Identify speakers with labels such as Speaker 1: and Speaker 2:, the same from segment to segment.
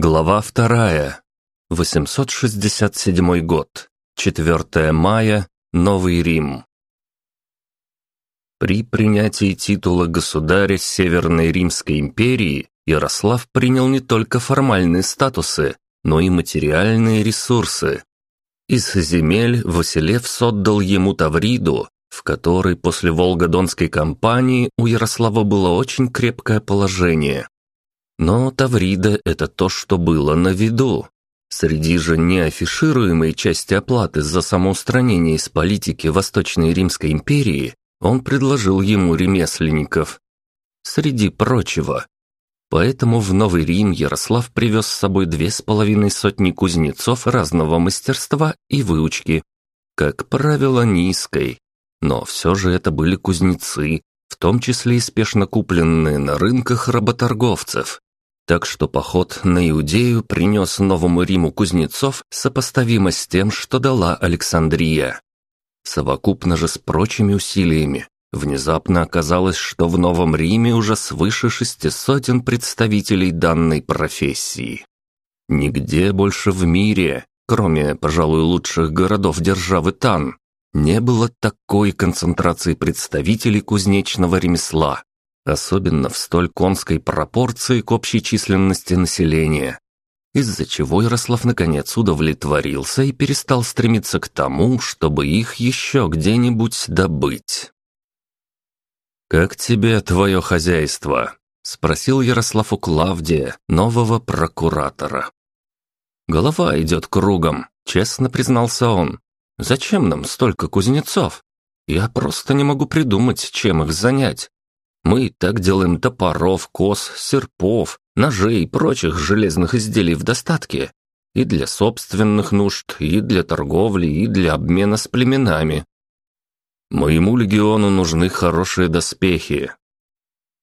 Speaker 1: Глава вторая. 867 год. 4 мая. Новый Рим. При принятии титула государя Северной Римской империи Ярослав принял не только формальные статусы, но и материальные ресурсы. Из земель Василевс отдал ему Тавриду, в которой после Волгодонской кампании у Ярослава было очень крепкое положение. Но Таврида – это то, что было на виду. Среди же неафишируемой части оплаты за самоустранение из политики Восточной Римской империи он предложил ему ремесленников. Среди прочего. Поэтому в Новый Рим Ярослав привез с собой две с половиной сотни кузнецов разного мастерства и выучки. Как правило, низкой. Но все же это были кузнецы, в том числе и спешно купленные на рынках работорговцев. Так что поход на Иудею принес Новому Риму кузнецов сопоставимо с тем, что дала Александрия. Совокупно же с прочими усилиями, внезапно оказалось, что в Новом Риме уже свыше шести сотен представителей данной профессии. Нигде больше в мире, кроме, пожалуй, лучших городов державы Тан, не было такой концентрации представителей кузнечного ремесла, особенно в столь конской пропорции к общей численности населения, из-за чего Ярослав наконец удовлетворился и перестал стремиться к тому, чтобы их еще где-нибудь добыть. «Как тебе твое хозяйство?» — спросил Ярослав у Клавдия, нового прокуратора. «Голова идет кругом», — честно признался он. «Зачем нам столько кузнецов? Я просто не могу придумать, чем их занять. Мы так делаем топоров, кос, серпов, ножей и прочих железных изделий в достатке. И для собственных нужд, и для торговли, и для обмена с племенами. Моему легиону нужны хорошие доспехи.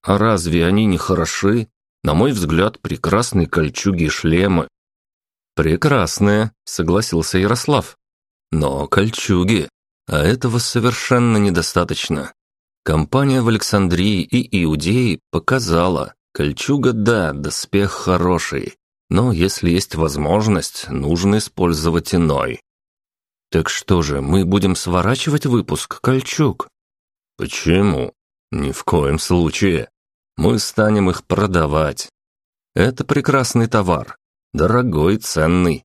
Speaker 1: А разве они не хороши? На мой взгляд, прекрасные кольчуги и шлемы. Прекрасные, согласился Ярослав. Но кольчуги, а этого совершенно недостаточно. Компания в Александрии и Иудее показала, кольчуга да, доспех хороший, но если есть возможность, нужно использовать иной. Так что же, мы будем сворачивать выпуск кольчуг? Почему? Ни в коем случае. Мы станем их продавать. Это прекрасный товар, дорогой, ценный.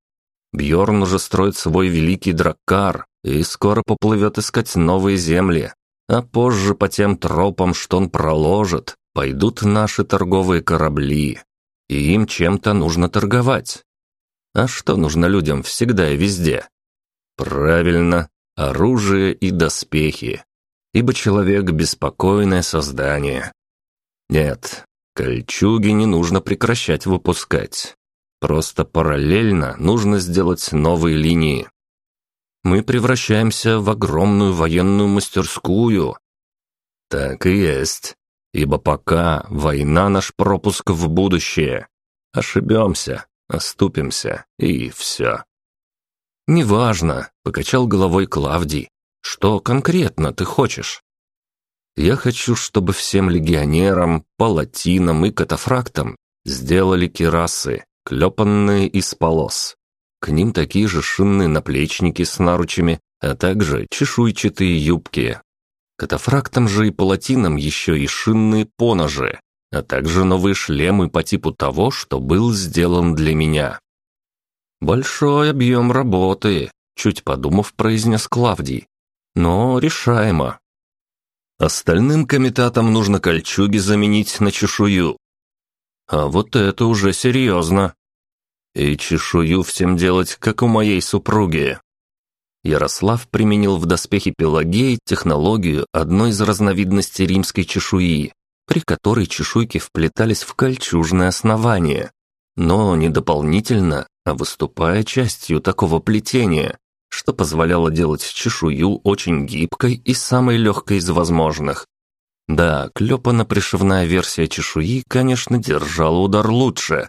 Speaker 1: Бьорн уже строит свой великий драккар и скоро поплывет искать новые земли а позже по тем тропам, что он проложит, пойдут наши торговые корабли, и им чем-то нужно торговать. А что нужно людям всегда и везде? Правильно, оружие и доспехи, ибо человек – беспокойное создание. Нет, кольчуги не нужно прекращать выпускать. Просто параллельно нужно сделать новые линии мы превращаемся в огромную военную мастерскую. Так и есть, ибо пока война наш пропуск в будущее. Ошибемся, оступимся, и все. «Неважно», — покачал головой Клавдий. «Что конкретно ты хочешь?» «Я хочу, чтобы всем легионерам, палатинам и катафрактам сделали кирасы, клепанные из полос. К ним такие же шинные наплечники с наручами, а также чешуйчатые юбки. Катафрактам же и палатинам еще и шинные поножи, а также новые шлемы по типу того, что был сделан для меня. «Большой объем работы», — чуть подумав, произнес Клавдий. «Но решаемо. Остальным комитатам нужно кольчуги заменить на чешую. А вот это уже серьезно и чешую всем делать, как у моей супруги». Ярослав применил в доспехе Пелагеи технологию одной из разновидностей римской чешуи, при которой чешуйки вплетались в кольчужное основание, но не дополнительно, а выступая частью такого плетения, что позволяло делать чешую очень гибкой и самой легкой из возможных. Да, клепано-пришивная версия чешуи, конечно, держала удар лучше,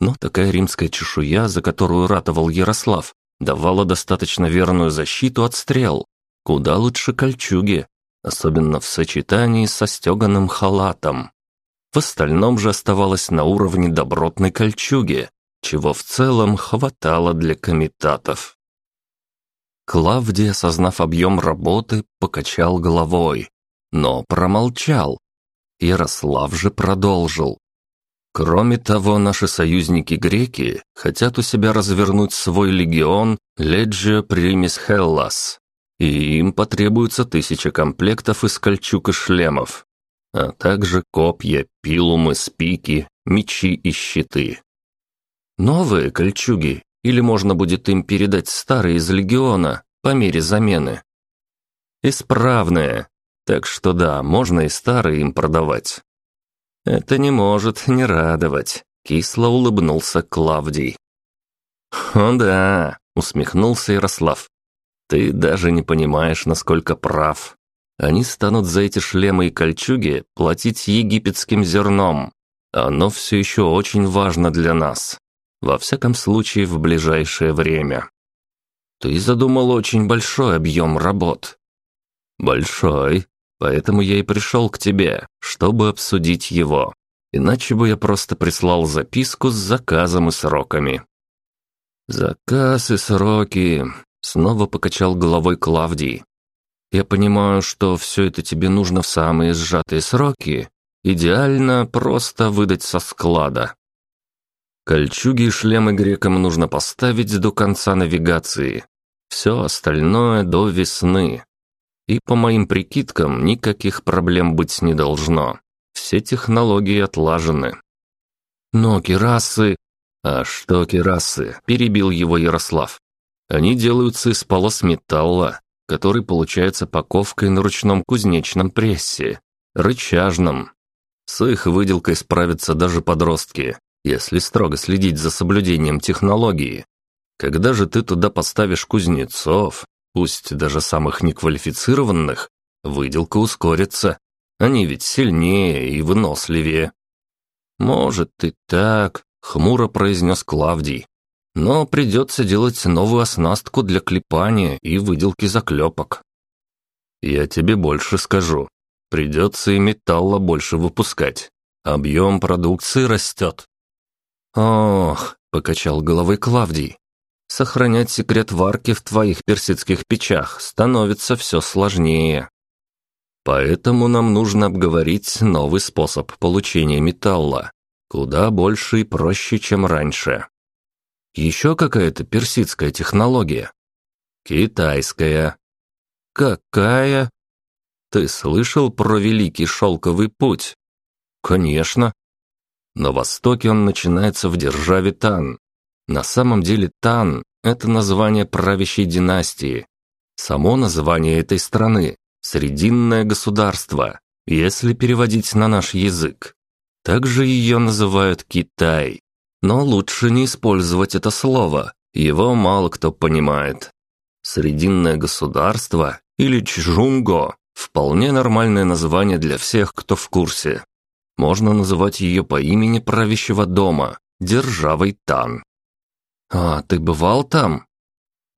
Speaker 1: но такая римская чешуя, за которую ратовал Ярослав, давала достаточно верную защиту от стрел. Куда лучше кольчуги, особенно в сочетании со стеганым халатом. В остальном же оставалось на уровне добротной кольчуги, чего в целом хватало для комитатов. Клавдий, осознав объем работы, покачал головой, но промолчал. Ярослав же продолжил. Кроме того, наши союзники-греки хотят у себя развернуть свой легион Legio Primis Hellas, и им потребуется тысяча комплектов из кольчуг и шлемов, а также копья, пилумы, спики, мечи и щиты. Новые кольчуги, или можно будет им передать старые из легиона по мере замены? Исправные, так что да, можно и старые им продавать. Это не может не радовать, кисло улыбнулся Клавдий. «О да», — усмехнулся Ярослав. «Ты даже не понимаешь, насколько прав. Они станут за эти шлемы и кольчуги платить египетским зерном. Оно все еще очень важно для нас. Во всяком случае, в ближайшее время. Ты задумал очень большой объем работ. Большой, поэтому я и пришел к тебе, чтобы обсудить его. Иначе бы я просто прислал записку с заказом и сроками. Заказ и сроки. Снова покачал головой Клавдий. Я понимаю, что все это тебе нужно в самые сжатые сроки. Идеально просто выдать со склада. Кольчуги и шлемы грекам нужно поставить до конца навигации. Все остальное до весны. И по моим прикидкам, никаких проблем быть не должно. Все технологии отлажены. Но керасы... А что керасы? Перебил его Ярослав. Они делаются из полос металла, который получается паковкой на ручном кузнечном прессе, рычажном. С их выделкой справятся даже подростки, если строго следить за соблюдением технологии. Когда же ты туда поставишь кузнецов, пусть даже самых неквалифицированных, выделка ускорится. Они ведь сильнее и выносливее. «Может и так», — хмуро произнес Клавдий. Но придется делать новую оснастку для клепания и выделки заклепок. Я тебе больше скажу. Придется и металла больше выпускать. Объем продукции растет. Ох, покачал головой Клавдий. Сохранять секрет варки в твоих персидских печах становится все сложнее. Поэтому нам нужно обговорить новый способ получения металла, куда больше и проще, чем раньше. Еще какая-то персидская технология. Китайская. Какая? Ты слышал про Великий Шелковый Путь? Конечно. На востоке он начинается в державе Тан. На самом деле Тан – это название правящей династии. Само название этой страны – Срединное государство, если переводить на наш язык. Также ее называют Китай. Но лучше не использовать это слово, его мало кто понимает. Срединное государство или Чжунго – вполне нормальное название для всех, кто в курсе. Можно называть ее по имени правящего дома – Державой Тан. «А, ты бывал там?»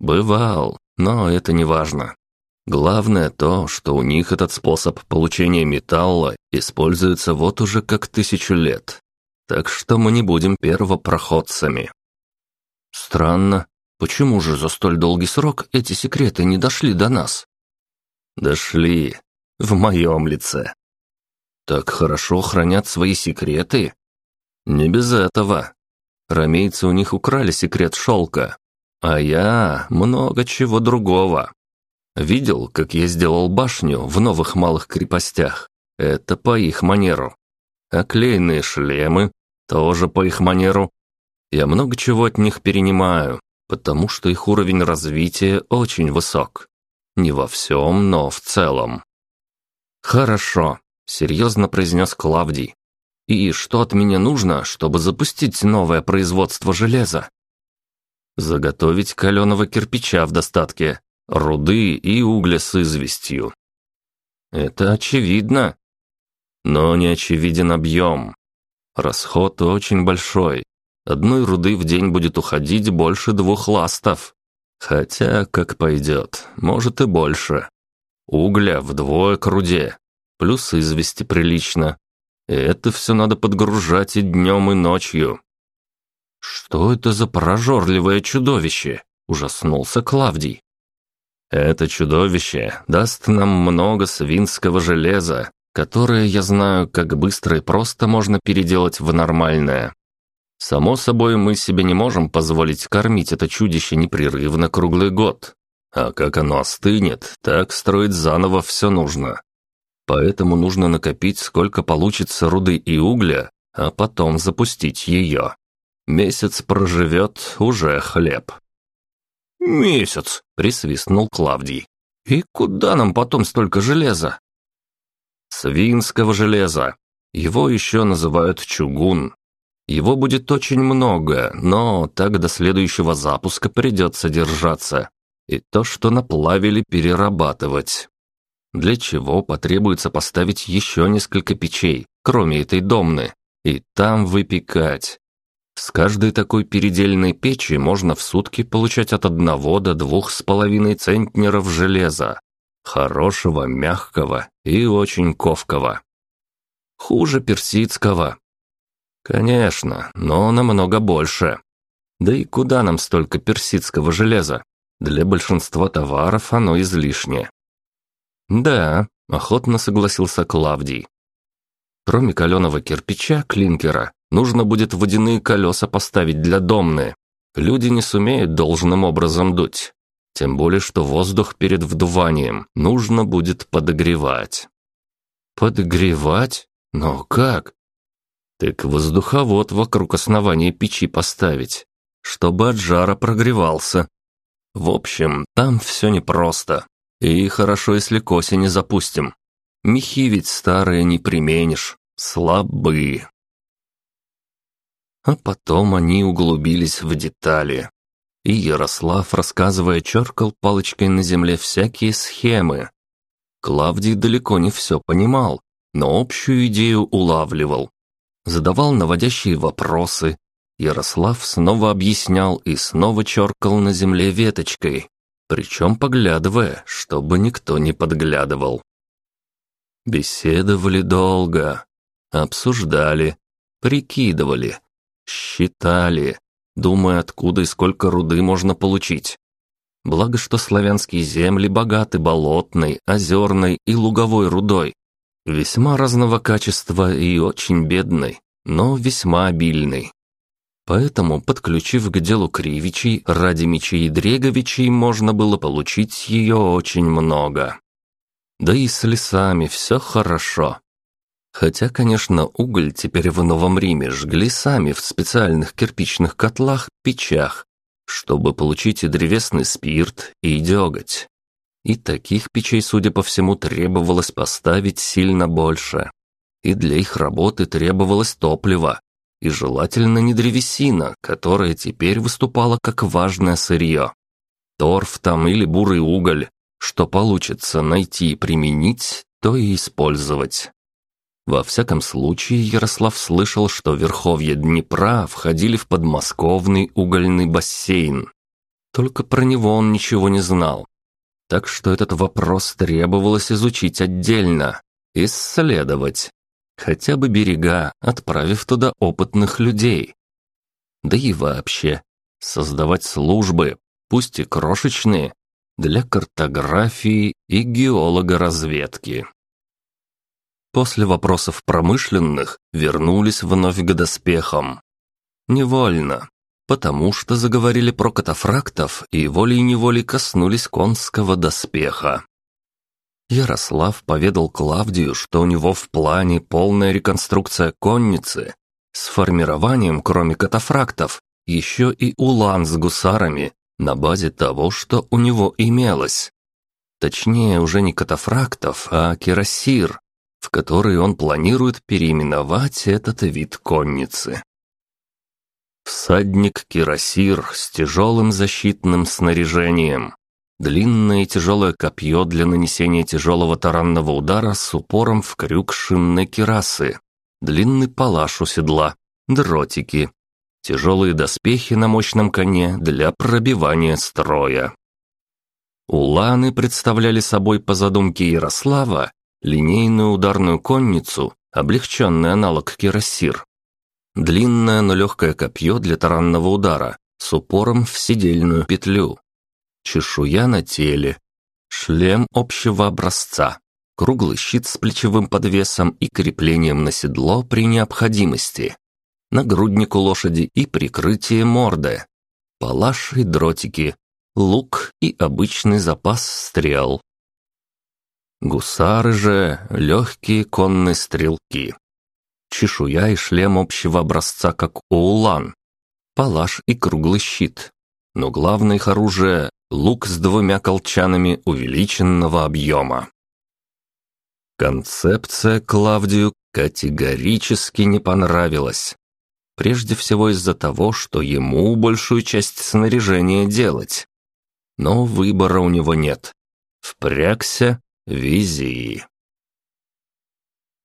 Speaker 1: «Бывал, но это не важно. Главное то, что у них этот способ получения металла используется вот уже как тысячу лет так что мы не будем первопроходцами. Странно, почему же за столь долгий срок эти секреты не дошли до нас? Дошли. В моем лице. Так хорошо хранят свои секреты? Не без этого. Ромейцы у них украли секрет шелка, а я много чего другого. Видел, как я сделал башню в новых малых крепостях? Это по их манеру. Оклеенные шлемы, тоже по их манеру. Я много чего от них перенимаю, потому что их уровень развития очень высок. Не во всем, но в целом. «Хорошо», — серьезно произнес Клавдий. «И что от меня нужно, чтобы запустить новое производство железа?» «Заготовить каленого кирпича в достатке, руды и угля с известью». «Это очевидно», но не очевиден объем. Расход очень большой. Одной руды в день будет уходить больше двух ластов. Хотя, как пойдет, может и больше. Угля вдвое к руде. Плюс извести прилично. Это все надо подгружать и днем, и ночью. «Что это за прожорливое чудовище?» – ужаснулся Клавдий. «Это чудовище даст нам много свинского железа, которое, я знаю, как быстро и просто можно переделать в нормальное. Само собой, мы себе не можем позволить кормить это чудище непрерывно круглый год. А как оно остынет, так строить заново все нужно. Поэтому нужно накопить, сколько получится руды и угля, а потом запустить ее. Месяц проживет, уже хлеб. «Месяц!» — присвистнул Клавдий. «И куда нам потом столько железа?» «Свинского железа. Его еще называют чугун. Его будет очень много, но так до следующего запуска придется держаться. И то, что наплавили, перерабатывать. Для чего потребуется поставить еще несколько печей, кроме этой домны, и там выпекать. С каждой такой передельной печи можно в сутки получать от одного до двух с половиной центнеров железа. Хорошего, мягкого и очень ковкого. Хуже персидского. Конечно, но намного больше. Да и куда нам столько персидского железа? Для большинства товаров оно излишне. Да, охотно согласился Клавдий. Кроме каленого кирпича, клинкера, нужно будет водяные колеса поставить для домны. Люди не сумеют должным образом дуть. Тем более, что воздух перед вдуванием нужно будет подогревать. Подогревать? Но как? Так воздуховод вокруг основания печи поставить, чтобы от жара прогревался. В общем, там все непросто. И хорошо, если к осени запустим. Мехи ведь старые не применишь, слабые. А потом они углубились в детали. И Ярослав, рассказывая, черкал палочкой на земле всякие схемы. Клавдий далеко не все понимал, но общую идею улавливал. Задавал наводящие вопросы. Ярослав снова объяснял и снова черкал на земле веточкой, причем поглядывая, чтобы никто не подглядывал. Беседовали долго, обсуждали, прикидывали, считали, думая, откуда и сколько руды можно получить. Благо, что славянские земли богаты болотной, озерной и луговой рудой. Весьма разного качества и очень бедной, но весьма обильной. Поэтому, подключив к делу Кривичей, Радимичей и Дреговичей, можно было получить ее очень много. Да и с лесами все хорошо. Хотя, конечно, уголь теперь в Новом Риме жгли сами в специальных кирпичных котлах, печах, чтобы получить и древесный спирт, и деготь. И таких печей, судя по всему, требовалось поставить сильно больше. И для их работы требовалось топливо, и желательно не древесина, которая теперь выступала как важное сырье. Торф там или бурый уголь, что получится найти и применить, то и использовать. Во всяком случае, Ярослав слышал, что верховья Днепра входили в подмосковный угольный бассейн. Только про него он ничего не знал. Так что этот вопрос требовалось изучить отдельно, исследовать. Хотя бы берега, отправив туда опытных людей. Да и вообще, создавать службы, пусть и крошечные, для картографии и геологоразведки. После вопросов промышленных вернулись вновь к доспехам. Невольно, потому что заговорили про катафрактов и волей-неволей коснулись конского доспеха. Ярослав поведал Клавдию, что у него в плане полная реконструкция конницы с формированием, кроме катафрактов, еще и улан с гусарами на базе того, что у него имелось. Точнее, уже не катафрактов, а кирасир, в который он планирует переименовать этот вид конницы. Всадник кирасир с тяжелым защитным снаряжением. Длинное тяжелое копье для нанесения тяжелого таранного удара с упором в крюк шинной кирасы. Длинный палаш у седла, дротики, тяжелые доспехи на мощном коне для пробивания строя. Уланы представляли собой по задумке Ярослава линейную ударную конницу, облегченный аналог кирасир. длинное, но легкое копье для таранного удара с упором в седельную петлю. Чешуя на теле, шлем общего образца, круглый щит с плечевым подвесом и креплением на седло при необходимости, нагрудник у лошади и прикрытие морды, палаш и дротики, лук и обычный запас стрел. Гусары же — легкие конные стрелки. Чешуя и шлем общего образца, как у улан. Палаш и круглый щит. Но главное их оружие — лук с двумя колчанами увеличенного объема. Концепция Клавдию категорически не понравилась. Прежде всего из-за того, что ему большую часть снаряжения делать. Но выбора у него нет. Впрягся, вези.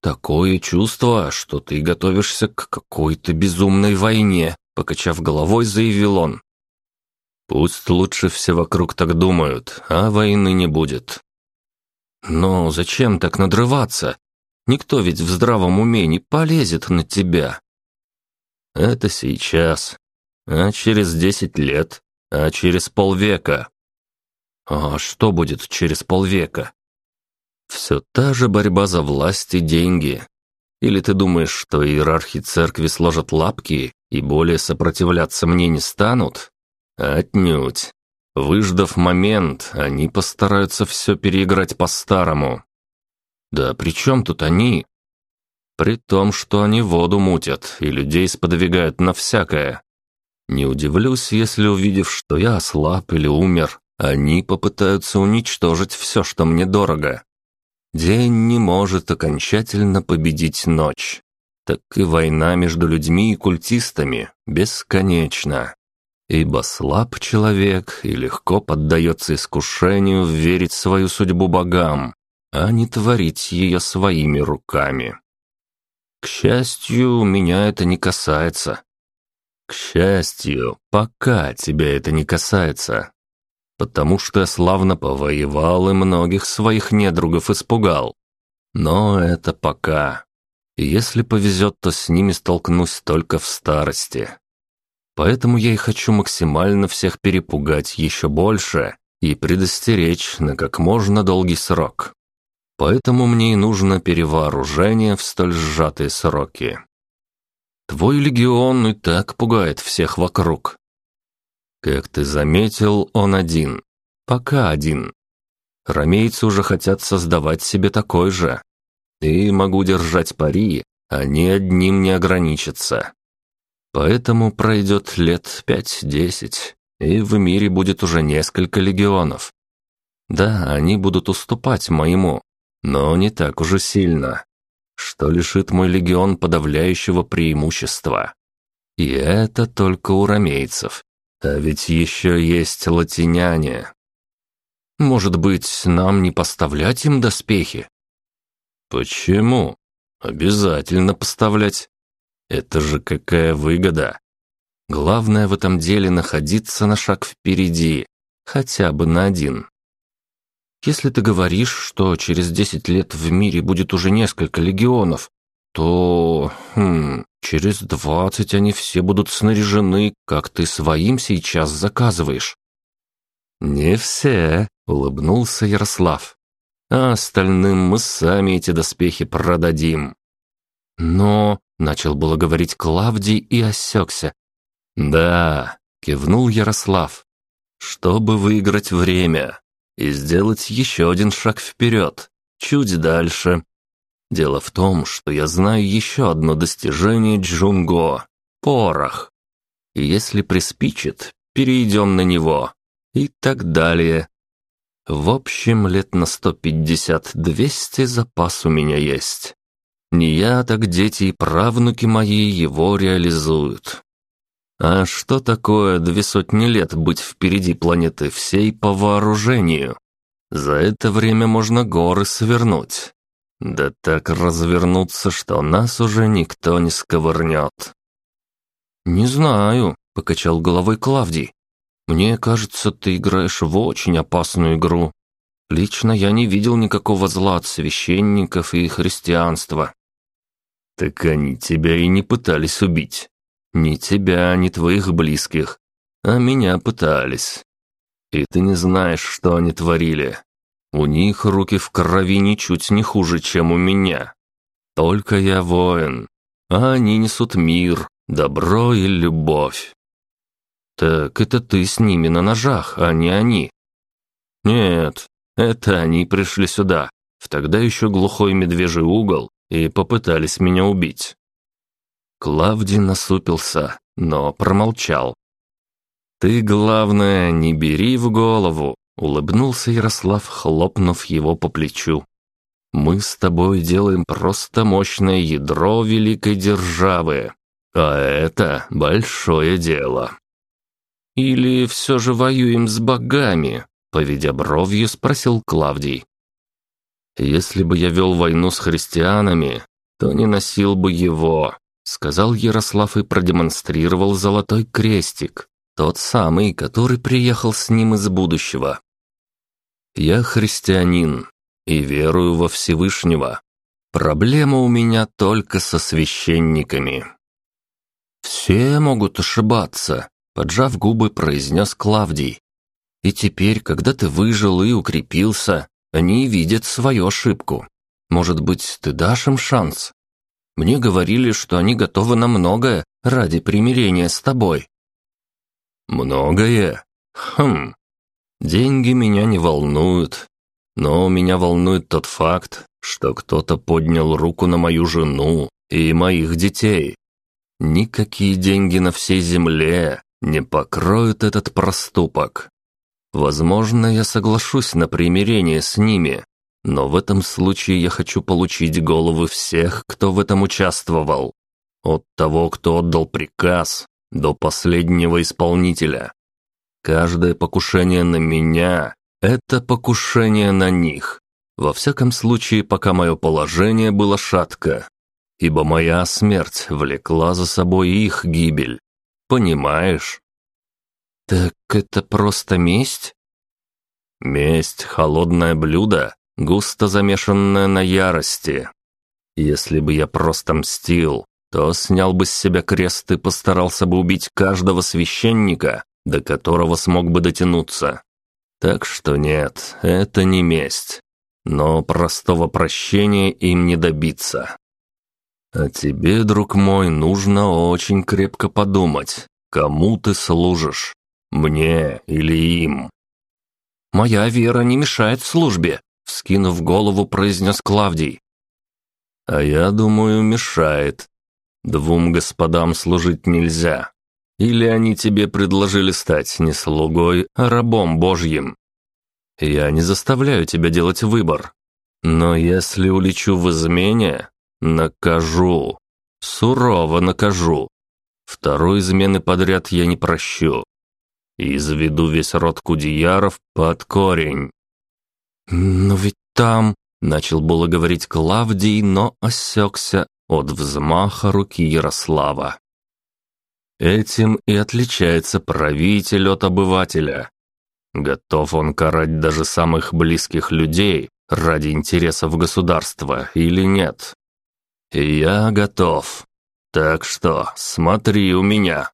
Speaker 1: «Такое чувство, что ты готовишься к какой-то безумной войне», покачав головой, заявил он. «Пусть лучше все вокруг так думают, а войны не будет». «Но зачем так надрываться? Никто ведь в здравом уме не полезет на тебя». Это сейчас. А через десять лет? А через полвека? А что будет через полвека? Все та же борьба за власть и деньги. Или ты думаешь, что иерархи церкви сложат лапки и более сопротивляться мне не станут? Отнюдь. Выждав момент, они постараются все переиграть по-старому. Да при чем тут они? При том, что они воду мутят и людей сподвигают на всякое. Не удивлюсь, если, увидев, что я ослаб или умер, они попытаются уничтожить все, что мне дорого. День не может окончательно победить ночь. Так и война между людьми и культистами бесконечна. Ибо слаб человек и легко поддается искушению верить свою судьбу богам, а не творить ее своими руками. К счастью, меня это не касается. К счастью, пока тебя это не касается. Потому что я славно повоевал и многих своих недругов испугал. Но это пока. Если повезет, то с ними столкнусь только в старости. Поэтому я и хочу максимально всех перепугать еще больше и предостеречь на как можно долгий срок. Поэтому мне и нужно перевооружение в столь сжатые сроки. Твой легион и так пугает всех вокруг. Как ты заметил, он один. Пока один. Ромейцы уже хотят создавать себе такой же. И могу держать пари, они одним не ограничатся. Поэтому пройдет лет пять-десять, и в мире будет уже несколько легионов. Да, они будут уступать моему, но не так уже сильно, что лишит мой легион подавляющего преимущества. И это только у ромейцев. А ведь еще есть латиняне. Может быть, нам не поставлять им доспехи? Почему? Обязательно поставлять. Это же какая выгода. Главное в этом деле находиться на шаг впереди, хотя бы на один. Если ты говоришь, что через десять лет в мире будет уже несколько легионов, то... Хм, через двадцать они все будут снаряжены, как ты своим сейчас заказываешь». «Не все», — улыбнулся Ярослав. «А остальным мы сами эти доспехи продадим». «Но...» — начал было говорить Клавдий и осекся. «Да», — кивнул Ярослав. «Чтобы выиграть время, и сделать еще один шаг вперед, чуть дальше. Дело в том, что я знаю еще одно достижение Джунго — порох. И если приспичит, перейдем на него. И так далее. В общем, лет на 150-200 запас у меня есть. Не я, так дети и правнуки мои его реализуют. А что такое две сотни лет быть впереди планеты всей по вооружению? За это время можно горы свернуть. Да так развернуться, что нас уже никто не сковырнет. «Не знаю», — покачал головой Клавдий. «Мне кажется, ты играешь в очень опасную игру. Лично я не видел никакого зла от священников и христианства». Так они тебя и не пытались убить. Ни тебя, ни твоих близких. А меня пытались. И ты не знаешь, что они творили. У них руки в крови ничуть не хуже, чем у меня. Только я воин, а они несут мир, добро и любовь. Так это ты с ними на ножах, а не они. Нет, это они пришли сюда, в тогда еще глухой медвежий угол, и попытались меня убить. Клавдий насупился, но промолчал. «Ты, главное, не бери в голову», — улыбнулся Ярослав, хлопнув его по плечу. «Мы с тобой делаем просто мощное ядро великой державы, а это большое дело». «Или все же воюем с богами?» — поведя бровью, спросил Клавдий. «Если бы я вел войну с христианами, то не носил бы его», — сказал Ярослав и продемонстрировал золотой крестик, тот самый, который приехал с ним из будущего. Я христианин и верую во Всевышнего. Проблема у меня только со священниками. Все могут ошибаться, поджав губы, произнес Клавдий. И теперь, когда ты выжил и укрепился, они видят свою ошибку. Может быть, ты дашь им шанс? Мне говорили, что они готовы на многое ради примирения с тобой. Многое? Хм. Деньги меня не волнуют. Но меня волнует тот факт, что кто-то поднял руку на мою жену и моих детей. Никакие деньги на всей земле не покроют этот проступок. Возможно, я соглашусь на примирение с ними, но в этом случае я хочу получить головы всех, кто в этом участвовал. От того, кто отдал приказ, до последнего исполнителя. Каждое покушение на меня – это покушение на них. Во всяком случае, пока мое положение было шатко, ибо моя смерть влекла за собой их гибель. Понимаешь? Так это просто месть? Месть – холодное блюдо, густо замешанное на ярости. Если бы я просто мстил, то снял бы с себя крест и постарался бы убить каждого священника, до которого смог бы дотянуться. Так что нет, это не месть. Но простого прощения им не добиться. А тебе, друг мой, нужно очень крепко подумать, кому ты служишь, мне или им. «Моя вера не мешает службе», — вскинув голову, произнес Клавдий. «А я думаю, мешает», Двум господам служить нельзя. Или они тебе предложили стать не слугой, а рабом божьим. Я не заставляю тебя делать выбор. Но если улечу в измене, накажу. Сурово накажу. Второй измены подряд я не прощу. И изведу весь род кудеяров под корень. «Но ведь там...» — начал было говорить Клавдий, но осекся от взмаха руки Ярослава. Этим и отличается правитель от обывателя. Готов он карать даже самых близких людей ради интересов государства или нет? Я готов. Так что смотри у меня.